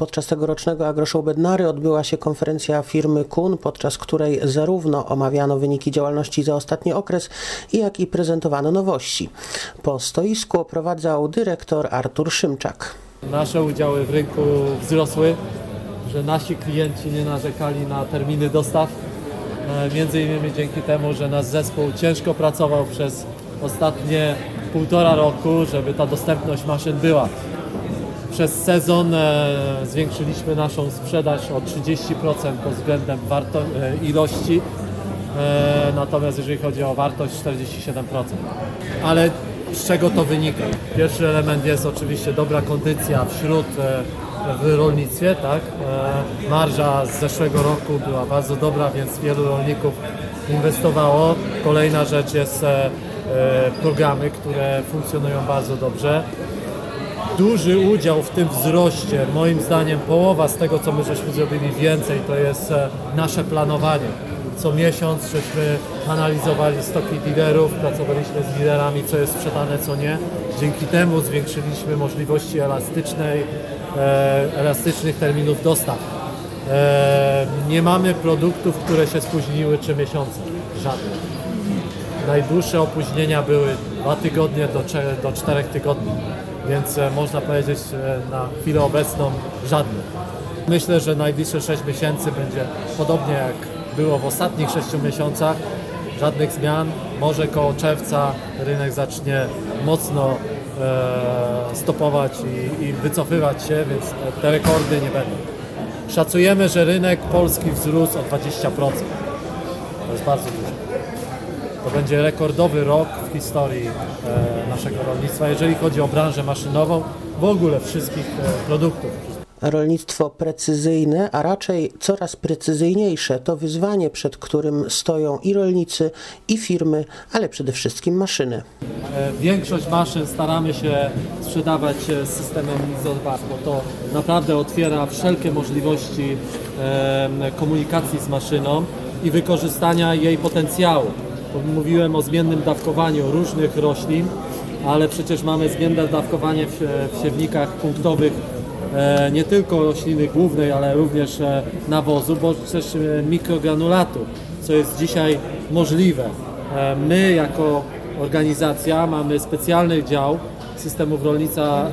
Podczas tegorocznego AgroShow Bednary odbyła się konferencja firmy Kun, podczas której zarówno omawiano wyniki działalności za ostatni okres, jak i prezentowano nowości. Po stoisku oprowadzał dyrektor Artur Szymczak. Nasze udziały w rynku wzrosły, że nasi klienci nie narzekali na terminy dostaw. E, Między innymi dzięki temu, że nasz zespół ciężko pracował przez ostatnie półtora roku, żeby ta dostępność maszyn była. Przez sezon e, zwiększyliśmy naszą sprzedaż o 30% pod względem e, ilości, e, natomiast jeżeli chodzi o wartość 47%. Ale z czego to wynika? Pierwszy element jest oczywiście dobra kondycja wśród w rolnictwie, tak? Marża z zeszłego roku była bardzo dobra, więc wielu rolników inwestowało. Kolejna rzecz jest programy, które funkcjonują bardzo dobrze duży udział w tym wzroście, moim zdaniem połowa z tego, co my żeśmy zrobili więcej, to jest e, nasze planowanie. Co miesiąc żeśmy analizowali stoki dealerów, pracowaliśmy z dealerami, co jest sprzedane, co nie. Dzięki temu zwiększyliśmy możliwości elastycznej, e, elastycznych terminów dostaw. E, nie mamy produktów, które się spóźniły 3 miesiące. Żadnych. Najdłuższe opóźnienia były dwa tygodnie do, cze- do czterech tygodni, więc e, można powiedzieć e, na chwilę obecną żadnych. Myślę, że najbliższe 6 miesięcy będzie podobnie jak było w ostatnich 6 miesiącach. Żadnych zmian. Może koło czerwca rynek zacznie mocno e, stopować i, i wycofywać się, więc te rekordy nie będą. Szacujemy, że rynek polski wzrósł o 20%. To jest bardzo dużo. To będzie rekordowy rok w historii e, naszego rolnictwa, jeżeli chodzi o branżę maszynową, w ogóle wszystkich e, produktów. Rolnictwo precyzyjne, a raczej coraz precyzyjniejsze to wyzwanie, przed którym stoją i rolnicy, i firmy, ale przede wszystkim maszyny. E, Większość maszyn staramy się sprzedawać z systemem ISO-2, bo to naprawdę otwiera wszelkie możliwości komunikacji z maszyną i wykorzystania jej potencjału. Mówiłem o zmiennym dawkowaniu różnych roślin, ale przecież mamy zmienne dawkowanie w, w siewnikach punktowych e, nie tylko rośliny głównej, ale również e, nawozu, bo też e, mikrogranulatu, co jest dzisiaj możliwe. My jako organizacja mamy specjalny dział systemów rolnictwa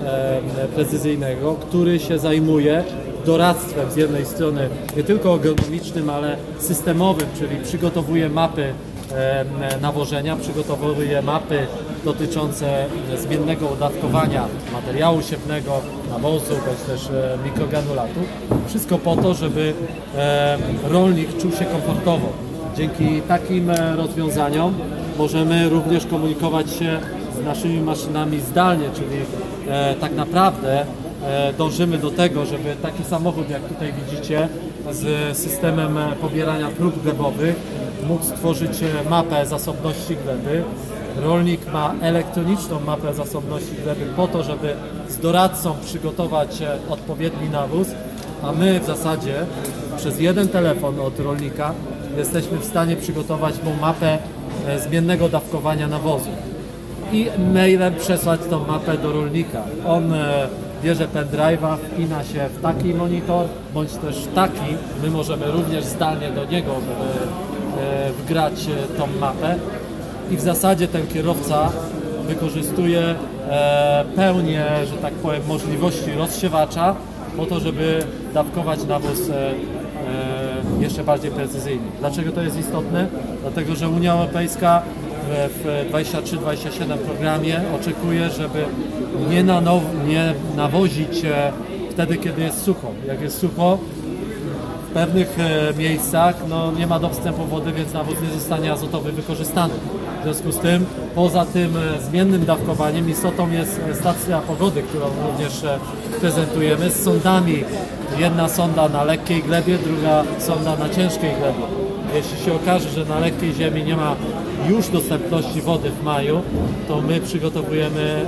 precyzyjnego, który się zajmuje doradztwem z jednej strony nie tylko agronomicznym, ale systemowym, czyli przygotowuje mapy nawożenia, przygotowuje mapy dotyczące zmiennego dawkowania materiału siewnego, nawozu, bądź też e, mikrogranulatu. Wszystko po to, żeby rolnik czuł się komfortowo. Dzięki takim e, rozwiązaniom możemy również komunikować się z naszymi maszynami zdalnie, czyli e, tak naprawdę dążymy do tego, żeby taki samochód, jak tutaj widzicie, z systemem pobierania prób glebowych mógł stworzyć e, mapę zasobności gleby. Rolnik ma elektroniczną mapę zasobności gleby po to, żeby z doradcą przygotować e, odpowiedni nawóz, a my w zasadzie przez jeden telefon od rolnika jesteśmy w stanie przygotować mu mapę e, zmiennego dawkowania nawozu i mailem przesłać tą mapę do rolnika. On bierze pendrive'a, wpina się w taki monitor, bądź też taki. My możemy również zdalnie do niego wgrać e, tą mapę i w zasadzie ten kierowca wykorzystuje e, pełnię, że tak powiem, możliwości rozsiewacza po to, żeby dawkować nawóz e, e, jeszcze bardziej precyzyjnie. Dlaczego to jest istotne? Dlatego, że Unia Europejska w 23-27 programie oczekuje, żeby nie, nanow- nie nawozić e, wtedy, kiedy jest sucho. Jak jest sucho, pewnych e, miejscach no, nie ma dostępu wody, więc nawóz nie zostanie azotowy wykorzystany. W związku z tym, poza tym e, zmiennym dawkowaniem, istotą jest e, stacja pogody, którą również prezentujemy z sondami. Jedna sonda na lekkiej glebie, druga sonda na ciężkiej glebie. Jeśli się okaże, że na lekkiej ziemi nie ma już dostępności wody w maju, to my przygotowujemy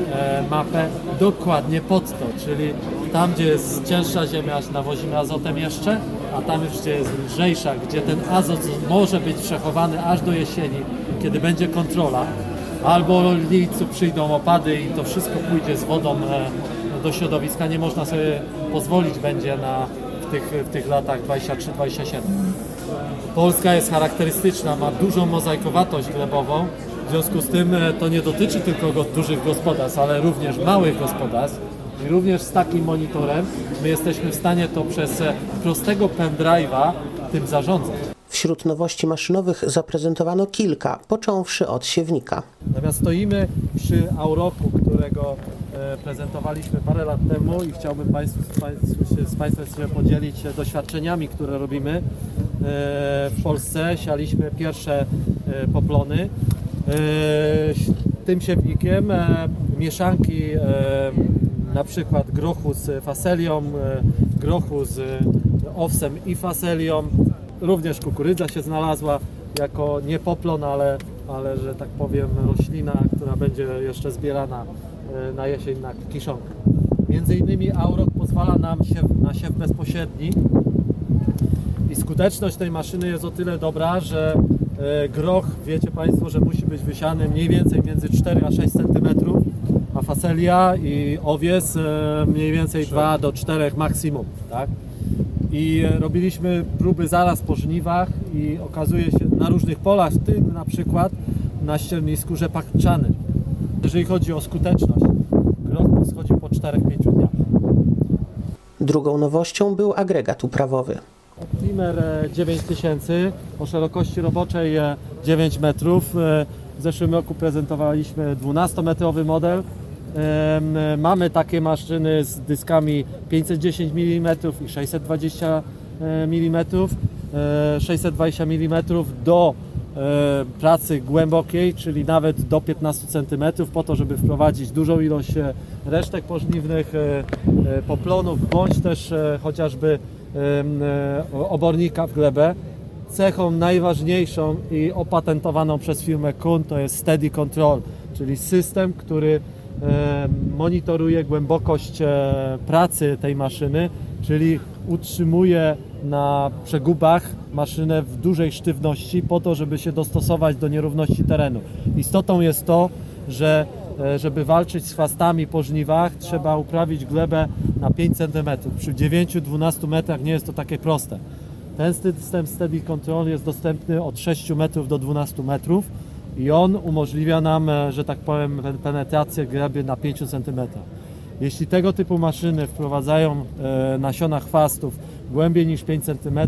mapę dokładnie pod to, czyli tam, gdzie jest cięższa ziemia, nawozimy azotem jeszcze, a tam już, gdzie jest lżejsza, gdzie ten azot może być przechowany aż do jesieni, kiedy będzie kontrola, albo rolnicy przyjdą opady i to wszystko pójdzie z wodą e, do środowiska. Nie można sobie pozwolić będzie na, w, tych, w tych latach 23-27. Polska jest charakterystyczna, ma dużą mozaikowatość glebową, w związku z tym e, to nie dotyczy tylko dużych gospodarstw, ale również małych gospodarstw. I również z takim monitorem my jesteśmy w stanie to przez e, prostego pendrive'a tym zarządzać. Wśród nowości maszynowych zaprezentowano kilka, począwszy od siewnika. Natomiast stoimy przy Auroku, którego e, prezentowaliśmy parę lat temu i chciałbym Państwu, z, Państwem się podzielić się doświadczeniami, które robimy e, w Polsce. Sialiśmy pierwsze e, poplony. E, tym siewnikiem e, mieszanki e, na przykład grochu z faselią, e, grochu z owsem i faselią. Również kukurydza się znalazła jako nie poplon, ale, ale że tak powiem roślina, która będzie jeszcze zbierana e, na jesień na kiszonkę. Między innymi Aurok pozwala nam siew, na siew bezpośredni i skuteczność tej maszyny jest o tyle dobra, że e, groch, wiecie Państwo, że musi być wysiany mniej więcej między 4 a 6 cm, faselia i owies e, mniej więcej 2 do 4 maksimum, tak? I e, robiliśmy próby zaraz po żniwach i okazuje się na różnych polach, w tym na przykład na ściernisku rzepakczanym. Jeżeli chodzi o skuteczność, groch schodził po 4-5 dniach. Drugą nowością był agregat uprawowy. Optimer e, 9000 o szerokości roboczej e, 9 metrów. E, W zeszłym roku prezentowaliśmy 12-metrowy model. Mamy takie maszyny z dyskami 510 mm i 620 mm. 620 mm do e, pracy głębokiej, czyli nawet do 15 cm, po to, żeby wprowadzić dużą ilość e, resztek pożniwnych, e, poplonów, bądź też chociażby obornika w glebę. Cechą najważniejszą i opatentowaną przez firmę Kuhn to jest Steady Control, czyli system, który monitoruje głębokość e, pracy tej maszyny, czyli utrzymuje na przegubach maszynę w dużej sztywności po to, żeby się dostosować do nierówności terenu. Istotą jest to, że e, żeby walczyć z chwastami po żniwach, trzeba uprawić glebę na 5 cm. Przy 9-12 metrach nie jest to takie proste. Ten system Steady Control jest dostępny od 6 metrów do 12 metrów i on umożliwia nam, e, że tak powiem, pen- penetrację gleby na 5 cm. Jeśli tego typu maszyny wprowadzają e, nasiona chwastów głębiej niż 5 cm,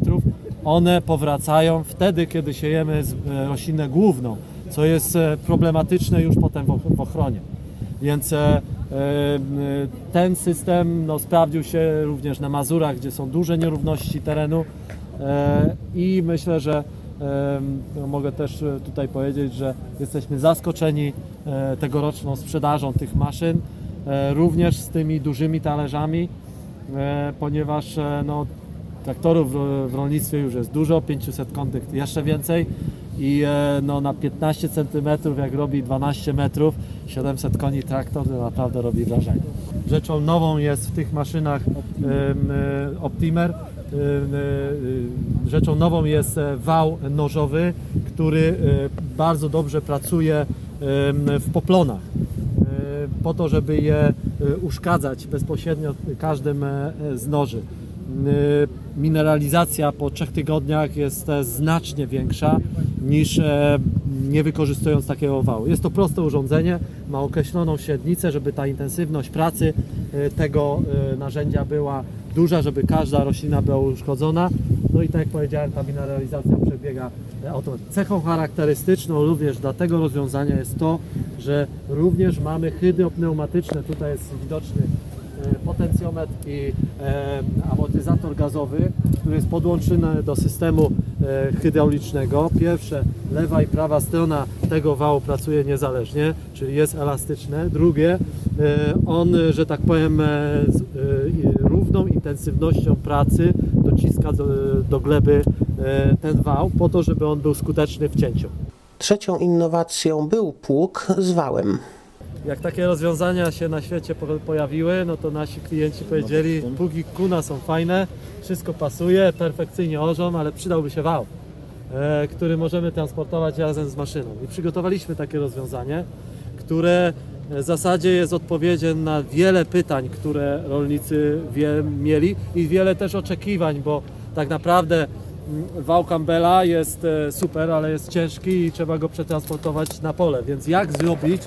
one powracają wtedy, kiedy siejemy e, roślinę główną, co jest problematyczne już potem w och- w ochronie. Więc ten system no, sprawdził się również na Mazurach, gdzie są duże nierówności terenu i myślę, że mogę też e, tutaj powiedzieć, że jesteśmy zaskoczeni e, tegoroczną sprzedażą tych maszyn, e, również z tymi dużymi talerzami, ponieważ no, traktorów w- rolnictwie już jest dużo, 500 kątych jeszcze więcej i no, na 15 cm jak robi 12 metrów 700 koni traktor to naprawdę robi wrażenie. Rzeczą nową jest w tych maszynach Optimer rzeczą nową jest e, wał nożowy, który e, bardzo dobrze pracuje w poplonach e, po to, żeby je uszkadzać bezpośrednio każdym z noży. Y, Mineralizacja po trzech tygodniach jest znacznie większa niż nie wykorzystując takiego wału. Jest to proste urządzenie, ma określoną średnicę, żeby ta intensywność pracy tego narzędzia była duża, żeby każda roślina była uszkodzona. No i tak jak powiedziałem, ta mineralizacja przebiega e, automatycznie. Cechą charakterystyczną również dla tego rozwiązania jest to, że również mamy hydy pneumatyczne. Tutaj jest widoczny e, potencjometr i e, amortyzator gazowy, który jest podłączony do systemu e, hydraulicznego. Pierwsze, lewa i prawa strona tego wału pracuje niezależnie, czyli jest elastyczne. Drugie, e, on, że tak powiem, e, e, równą intensywnością pracy dociska do, do gleby e, ten wał, po to, żeby on był skuteczny w cięciu. Trzecią innowacją był pług z wałem. Jak takie rozwiązania się na świecie po- pojawiły, no to nasi klienci powiedzieli, pługi kuna są fajne, wszystko pasuje, perfekcyjnie orzą, ale przydałby się wał, e, który możemy transportować razem z maszyną. I przygotowaliśmy takie rozwiązanie, które w zasadzie jest odpowiedzią na wiele pytań, które rolnicy wie, mieli i wiele też oczekiwań, bo tak naprawdę mm, wał Campbella jest e, super, ale jest ciężki i trzeba go przetransportować na pole. Więc jak zrobić,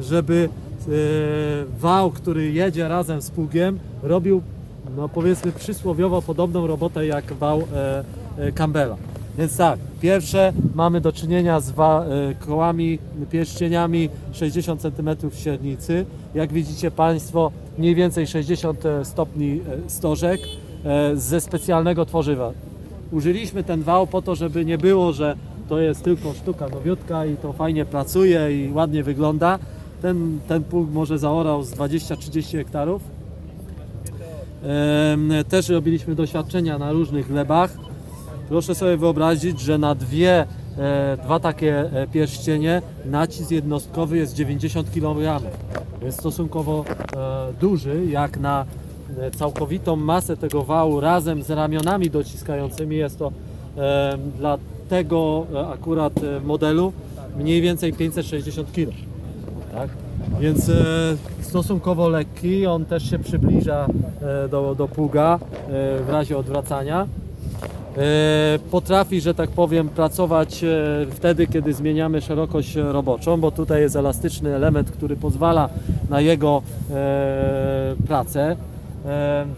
żeby e, wał, który jedzie razem z pługiem, robił no powiedzmy przysłowiowo podobną robotę jak wał e, Campbella. Więc tak, pierwsze mamy do czynienia z e, kołami, pierścieniami 60 cm średnicy. Jak widzicie Państwo, mniej więcej 60 stopni e, stożek e, ze specjalnego tworzywa. Użyliśmy ten wał po to, żeby nie było, że to jest tylko sztuka nowiutka i to fajnie pracuje i ładnie wygląda. Ten, ten pług może zaorał z 20-30 hektarów. Też robiliśmy doświadczenia na różnych glebach. Proszę sobie wyobrazić, że na dwie, e, dwa takie e, pierścienie nacisk jednostkowy jest 90 kg. Jest stosunkowo e, duży, jak na e, całkowitą masę tego wału razem z ramionami dociskającymi jest to e, dla tego e, akurat modelu mniej więcej 560 kg. Tak? Więc e, stosunkowo lekki, on też się przybliża e, do, do pługa e, w razie odwracania. E, potrafi, że tak powiem, pracować e, wtedy, kiedy zmieniamy szerokość roboczą, bo tutaj jest elastyczny element, który pozwala na jego e, pracę.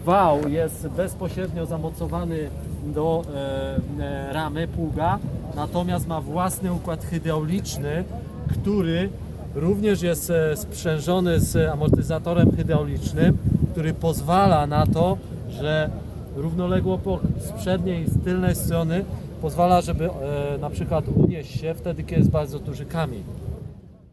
Wał jest bezpośrednio zamocowany do ramy pługa, natomiast ma własny układ hydrauliczny, który również jest sprzężony z amortyzatorem hydraulicznym, który pozwala na to, że równoległo po, z i z tylnej strony pozwala, żeby e, na przykład unieść się wtedy, kiedy jest bardzo duży kamień.